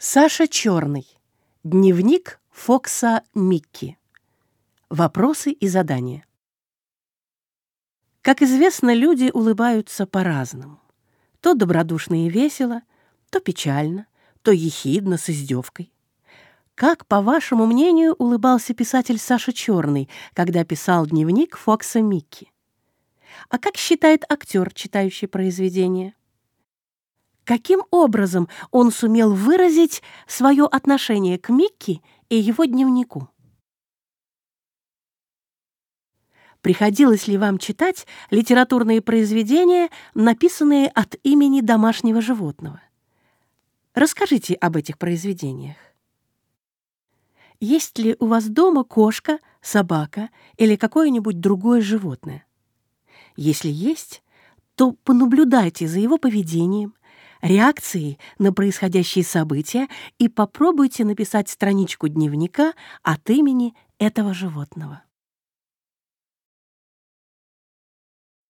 Саша Черный. Дневник Фокса Микки. Вопросы и задания. Как известно, люди улыбаются по-разному. То добродушно и весело, то печально, то ехидно, с издевкой. Как, по вашему мнению, улыбался писатель Саша Черный, когда писал дневник Фокса Микки? А как считает актер, читающий произведение? Каким образом он сумел выразить свое отношение к Микки и его дневнику? Приходилось ли вам читать литературные произведения, написанные от имени домашнего животного? Расскажите об этих произведениях. Есть ли у вас дома кошка, собака или какое-нибудь другое животное? Если есть, то понаблюдайте за его поведением, реакции на происходящие события и попробуйте написать страничку дневника от имени этого животного.